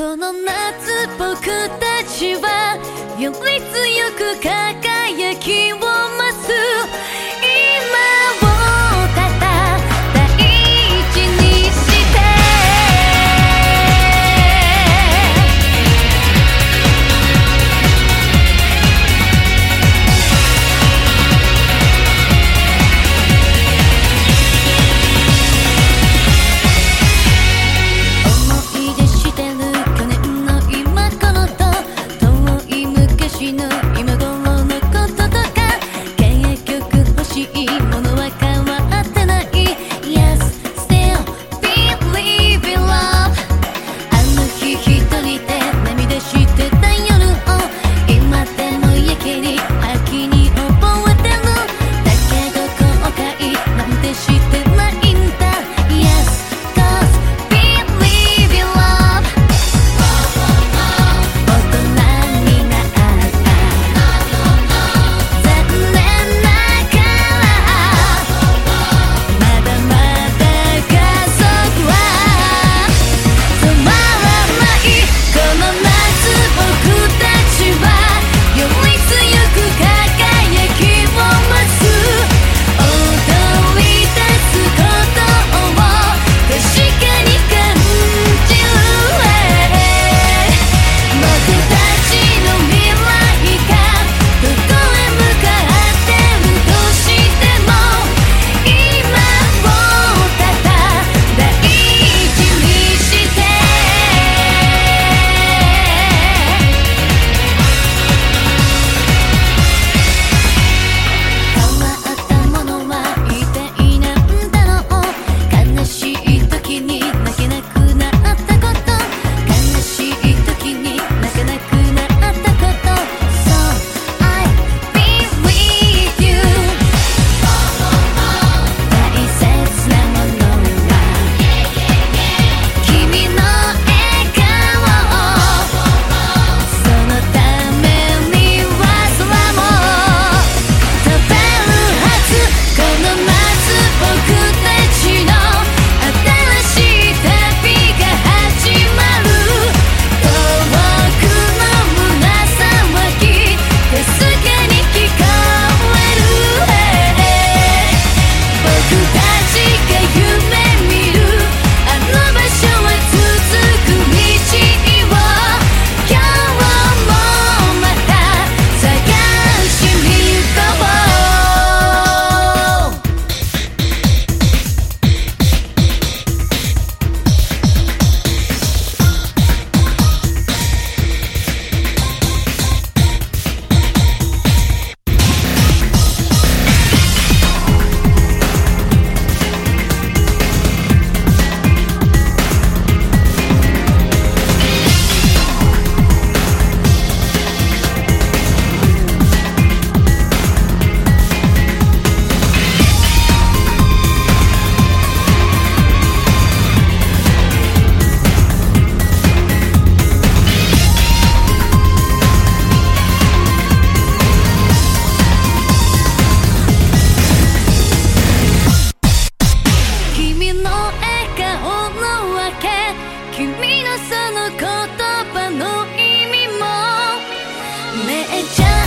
この夏僕たちはより強く輝きを増す。めちゃ